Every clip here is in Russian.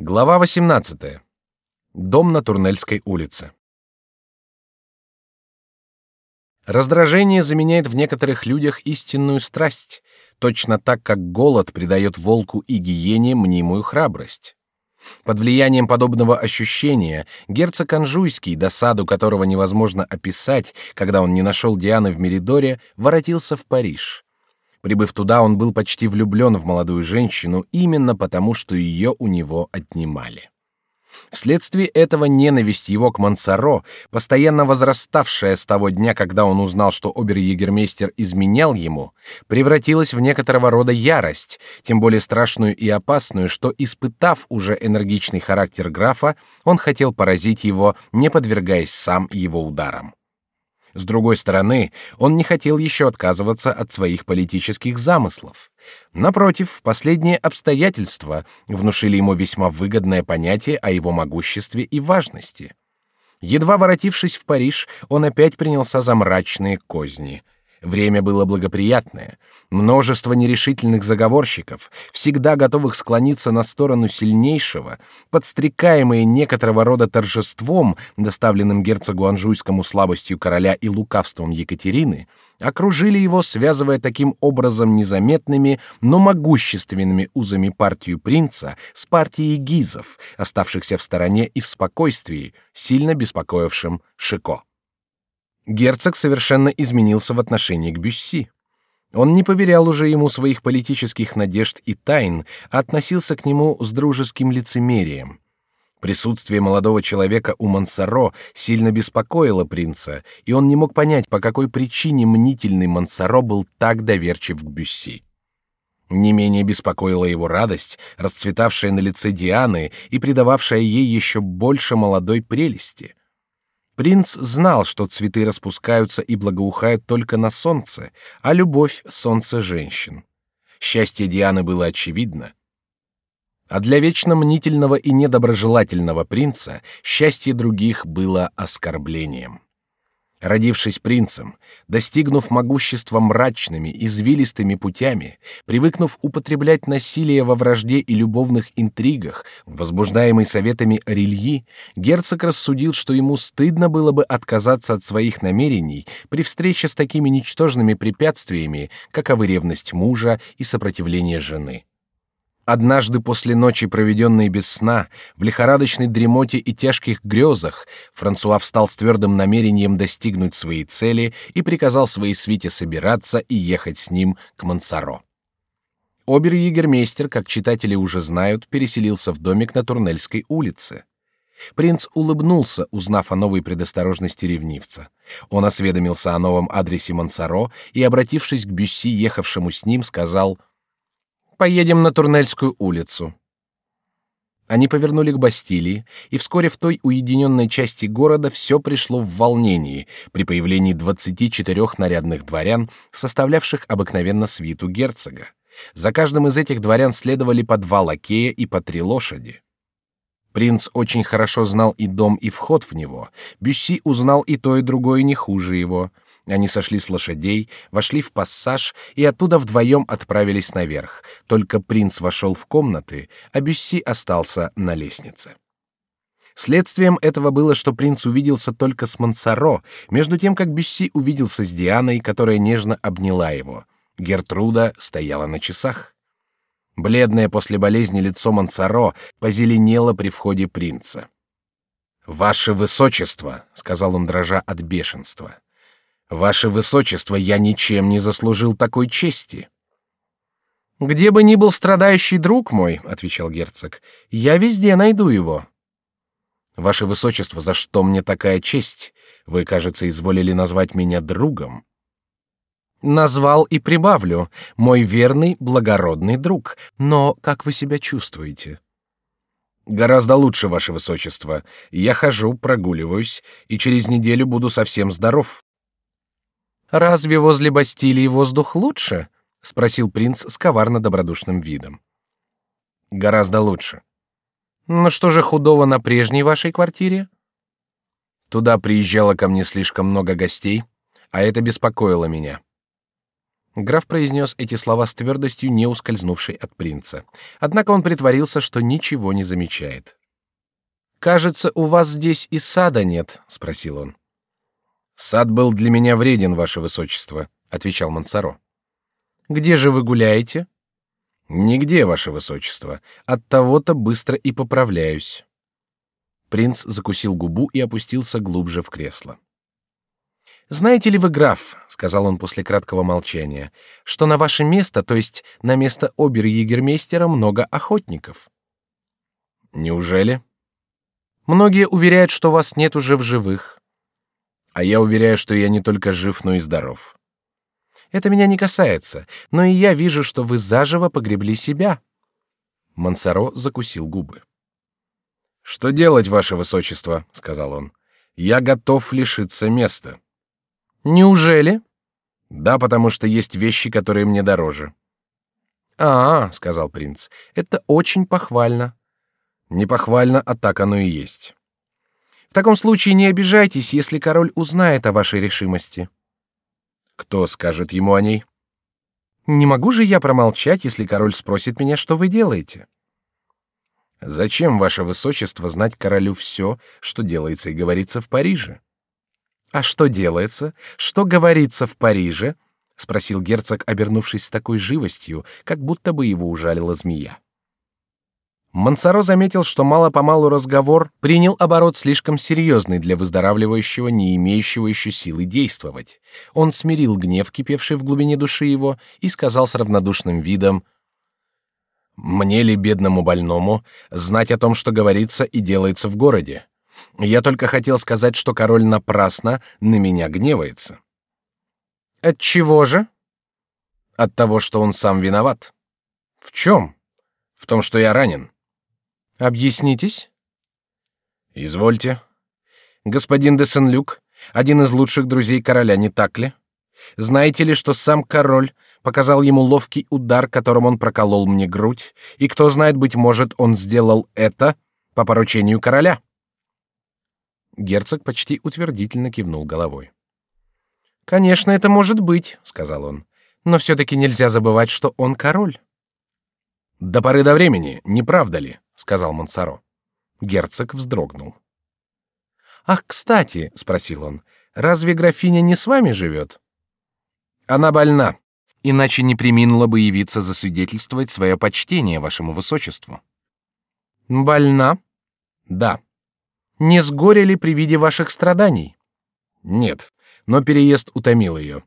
Глава 18. Дом на Турнельской улице. Раздражение заменяет в некоторых людях истинную страсть, точно так как голод придает волку и гиене мнимую храбрость. Под влиянием подобного ощущения герцог Анжуйский, досаду которого невозможно описать, когда он не нашел Дианы в Меридоре, воротился в Париж. Прибыв туда, он был почти влюблен в молодую женщину именно потому, что ее у него отнимали. Вследствие этого ненависть его к Мансаро, постоянно возраставшая с того дня, когда он узнал, что обер-егермейстер изменял ему, превратилась в некоторого рода ярость, тем более страшную и опасную, что, испытав уже энергичный характер графа, он хотел поразить его, не подвергаясь сам его ударам. С другой стороны, он не хотел еще отказываться от своих политических замыслов. Напротив, последние обстоятельства внушили ему весьма выгодное понятие о его могуществе и важности. Едва воротившись в Париж, он опять принялся за мрачные козни — Время было благоприятное. Множество нерешительных заговорщиков, всегда готовых склониться на сторону сильнейшего, подстрекаемые некоторого рода торжеством, доставленным герцогу Анжуйскому слабостью короля и лукавством Екатерины, окружили его, связывая таким образом незаметными, но могущественными узами партию принца с партией гизов, оставшихся в стороне и в спокойствии, сильно беспокоившим Шико. Герцог совершенно изменился в отношении к Бюсси. Он не поверял уже ему своих политических надежд и тайн, а относился к нему с дружеским лицемерием. Присутствие молодого человека у Мансаро сильно беспокоило принца, и он не мог понять, по какой причине мнительный Мансаро был так доверчив к Бюсси. Не менее беспокоила его радость, расцветавшая на лице Дианы и придававшая ей еще больше молодой прелести. Принц знал, что цветы распускаются и благоухают только на солнце, а любовь — солнце женщин. Счастье Дианы было очевидно. А для вечно мнительного и недоброжелательного принца счастье других было оскорблением. Родившись принцем, достигнув могущества мрачными, извилистыми путями, привыкнув употреблять насилие во вражде и любовных интригах, возбуждаемый советами Рильи, герцог рассудил, что ему стыдно было бы отказаться от своих намерений при встрече с такими ничтожными препятствиями, каковы ревность мужа и сопротивление жены. Однажды после ночи, проведенной без сна, в лихорадочной дремоте и тяжких грезах, Франсуа встал с твердым намерением достигнуть своей цели и приказал своей свите собираться и ехать с ним к Мансаро. Обер-егермейстер, как читатели уже знают, переселился в домик на Турнельской улице. Принц улыбнулся, узнав о новой предосторожности ревнивца. Он осведомился о новом адресе Мансаро и, обратившись к Бюсси, ехавшему с ним, сказал Поедем на Турнельскую улицу. Они повернули к Бастилии, и вскоре в той уединенной части города все пришло в волнение при появлении двадцати четырех нарядных дворян, составлявших обыкновенно свиту герцога. За каждым из этих дворян следовали по два лакея и по три лошади. Принц очень хорошо знал и дом, и вход в него. Бюсси узнал и то, и другое не хуже его. Они сошли с лошадей, вошли в пассаж и оттуда вдвоем отправились наверх. Только принц вошел в комнаты, а Бюсси остался на лестнице. Следствием этого было, что принц увиделся только с Мансаро, между тем как Бюсси увиделся с Дианой, которая нежно обняла его. Гертруда стояла на часах. Бледное после болезни лицо Мансаро позеленело при входе принца. Ваше высочество, сказал он дрожа от бешенства. Ваше высочество, я ничем не заслужил такой чести. Где бы ни был страдающий друг мой, отвечал герцог, я везде найду его. Ваше высочество, за что мне такая честь? Вы, кажется, изволили назвать меня другом. Назвал и прибавлю, мой верный, благородный друг. Но как вы себя чувствуете? Гораздо лучше, ваше высочество. Я хожу, прогуливаюсь, и через неделю буду совсем здоров. Разве возле Бастилии воздух лучше? спросил принц с коварно добродушным видом. Гораздо лучше. Но что же худого на прежней вашей квартире? Туда приезжало ко мне слишком много гостей, а это беспокоило меня. Граф произнес эти слова с твердостью, не ускользнувшей от принца. Однако он притворился, что ничего не замечает. Кажется, у вас здесь и сада нет, спросил он. Сад был для меня вреден, ваше высочество, отвечал Мансаро. Где же вы гуляете? Нигде, ваше высочество. От того-то быстро и поправляюсь. Принц закусил губу и опустился глубже в кресло. Знаете ли вы, граф, сказал он после краткого молчания, что на ваше место, то есть на место обер-егермейстера, много охотников? Неужели? Многие уверяют, что вас нет уже в живых. А я уверяю, что я не только жив, но и здоров. Это меня не касается, но и я вижу, что вы заживо погребли себя. Мансаро закусил губы. Что делать, ваше высочество, сказал он. Я готов лишиться места. Неужели? Да, потому что есть вещи, которые мне дороже. А, сказал принц, это очень похвально. Не похвально, а так оно и есть. В таком случае не обижайтесь, если король узнает о вашей решимости. Кто скажет ему о ней? Не могу же я промолчать, если король спросит меня, что вы делаете. Зачем, ваше высочество, знать королю все, что делается и говорится в Париже? А что делается, что говорится в Париже? спросил герцог, обернувшись с такой живостью, как будто бы его ужалила змея. Мансаро заметил, что мало-помалу разговор принял оборот слишком серьезный для выздоравливающего, не имеющего еще силы действовать. Он смирил гнев, кипевший в глубине души его, и сказал с равнодушным видом: "Мне ли бедному больному знать о том, что говорится и делается в городе? Я только хотел сказать, что король напрасно на меня гневается. От чего же? От того, что он сам виноват. В чем? В том, что я ранен. Объяснитесь. Извольте. Господин де Сен-Люк, один из лучших друзей короля, не так ли? Знаете ли, что сам король показал ему ловкий удар, которым он проколол мне грудь, и кто знает, быть может, он сделал это по поручению короля? Герцог почти утвердительно кивнул головой. Конечно, это может быть, сказал он, но все-таки нельзя забывать, что он король. До поры до времени, не правда ли? сказал Монсоро. Герцог вздрогнул. Ах, кстати, спросил он, разве графиня не с вами живет? Она больна, иначе не приминула бы явиться засвидетельствовать свое почтение вашему высочеству. Больна? Да. Не с горя ли при виде ваших страданий? Нет, но переезд утомил ее.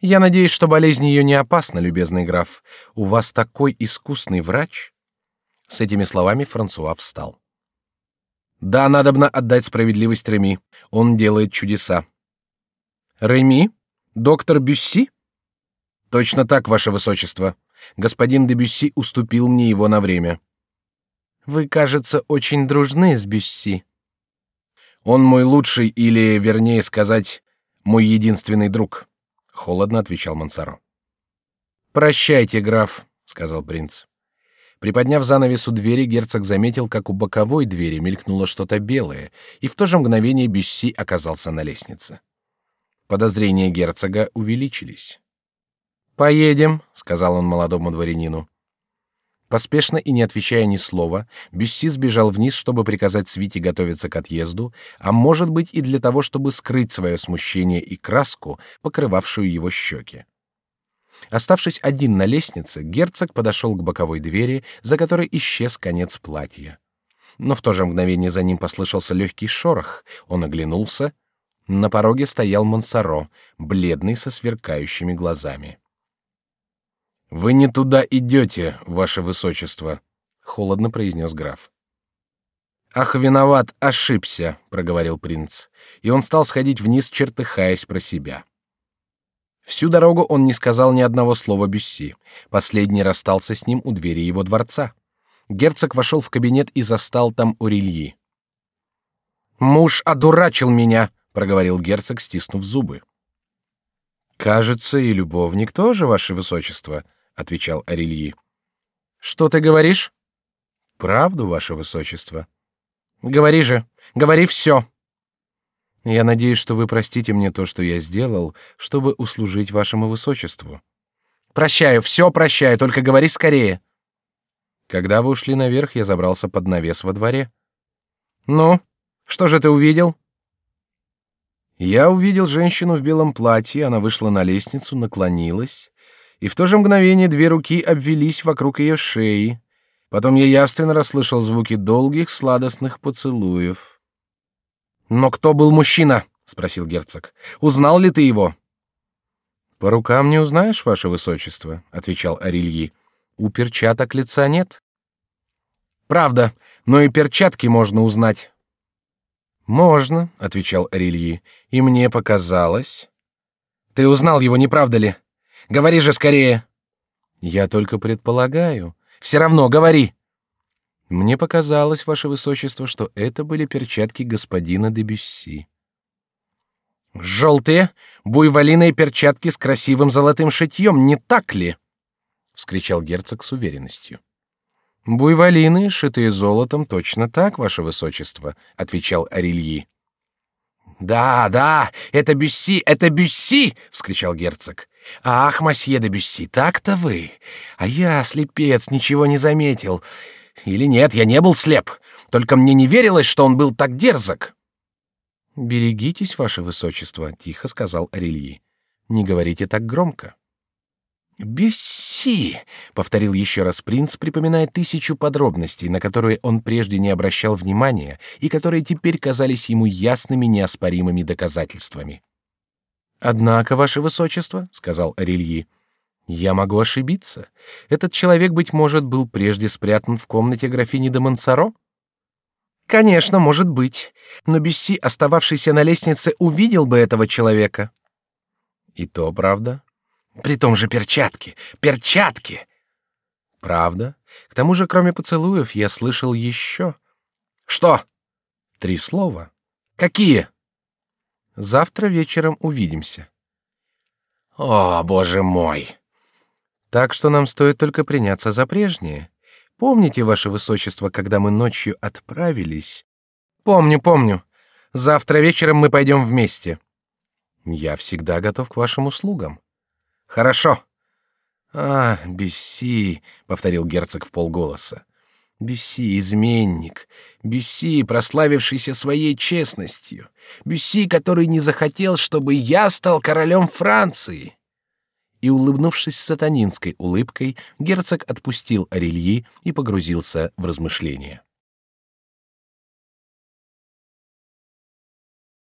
Я надеюсь, что болезнь ее не опасна, любезный граф. У вас такой искусный врач. С этими словами Франсуа встал. Да, надобно отдать справедливость Реми. Он делает чудеса. Реми, доктор Бюсси. Точно так, ваше высочество. Господин де Бюсси уступил мне его на время. Вы, кажется, очень дружны с Бюсси. Он мой лучший или, вернее сказать, мой единственный друг. Холодно отвечал Мансаро. Прощайте, граф, сказал принц. Приподняв занавес у двери, герцог заметил, как у боковой двери мелькнуло что-то белое, и в то же мгновение Бюсси оказался на лестнице. Подозрения герцога увеличились. Поедем, сказал он молодому дворянину. Поспешно и не отвечая ни слова, Бюсси сбежал вниз, чтобы приказать свите готовиться к отъезду, а может быть и для того, чтобы скрыть свое смущение и краску, покрывавшую его щеки. Оставшись один на лестнице, герцог подошел к боковой двери, за которой исчез конец платья. Но в то же мгновение за ним послышался легкий шорох. Он оглянулся. На пороге стоял Мансаро, бледный со сверкающими глазами. Вы не туда идете, ваше высочество, холодно произнес граф. Ах, виноват, ошибся, проговорил принц, и он стал сходить вниз, чертыхаясь про себя. Всю дорогу он не сказал ни одного слова Бюсси. Последний расстался с ним у двери его дворца. Герцог вошел в кабинет и застал там Орильи. Муж одурачил меня, проговорил герцог, стиснув зубы. Кажется, и любовник тоже, ваше высочество, отвечал Арельи. Что ты говоришь? Правду, ваше высочество. Говори же, говори все. Я надеюсь, что вы простите мне то, что я сделал, чтобы услужить вашему высочеству, Прощаю, все прощаю, только говори скорее. Когда вы ушли наверх, я забрался под навес во дворе. Ну, что же ты увидел? Я увидел женщину в белом платье, она вышла на лестницу, наклонилась, и в то же мгновение две руки обвились вокруг ее шеи. Потом я явственно расслышал звуки долгих сладостных поцелуев. Но кто был мужчина? спросил герцог. Узнал ли ты его? По рукам не узнаешь, ваше высочество, отвечал Арильи. У перчаток лица нет. Правда, но и перчатки можно узнать. Можно, отвечал Арильи. И мне показалось. Ты узнал его, не правда ли? Говори же скорее. Я только предполагаю. Все равно говори. Мне показалось, ваше высочество, что это были перчатки господина де Бюсси. Желтые, буйволиные перчатки с красивым золотым шитьем, не так ли? – вскричал герцог с уверенностью. Буйволины, шитые золотом, точно так, ваше высочество, – отвечал Арильи. Да, да, это Бюсси, это Бюсси! – вскричал герцог. Ах, масье де Бюсси, так-то вы. А я слепец, ничего не заметил. Или нет, я не был слеп. Только мне не верилось, что он был так дерзок. Берегитесь, ваше высочество, тихо сказал Арельи. Не говорите так громко. Бюсси, повторил еще раз принц, припоминая тысячу подробностей, на которые он прежде не обращал внимания и которые теперь казались ему ясными, неоспоримыми доказательствами. Однако, ваше высочество, сказал Арельи, я могу ошибиться. Этот человек быть может был прежде спрятан в комнате графини де Монсоро. Конечно, может быть, но Бюсси, остававшийся на лестнице, увидел бы этого человека. И то правда. При том же перчатки, перчатки. Правда. К тому же, кроме поцелуев, я слышал еще. Что? Три слова. Какие? Завтра вечером увидимся. О, боже мой! Так что нам стоит только приняться за прежнее. Помните, ваше высочество, когда мы ночью отправились? Помню, помню. Завтра вечером мы пойдем вместе. Я всегда готов к вашим услугам. Хорошо. А, Бюсси, повторил герцог в полголоса. Бюсси изменник, Бюсси, прославившийся своей честностью, Бюсси, который не захотел, чтобы я стал королем Франции. И, улыбнувшись сатанинской улыбкой, герцог отпустил Арельи и погрузился в размышления.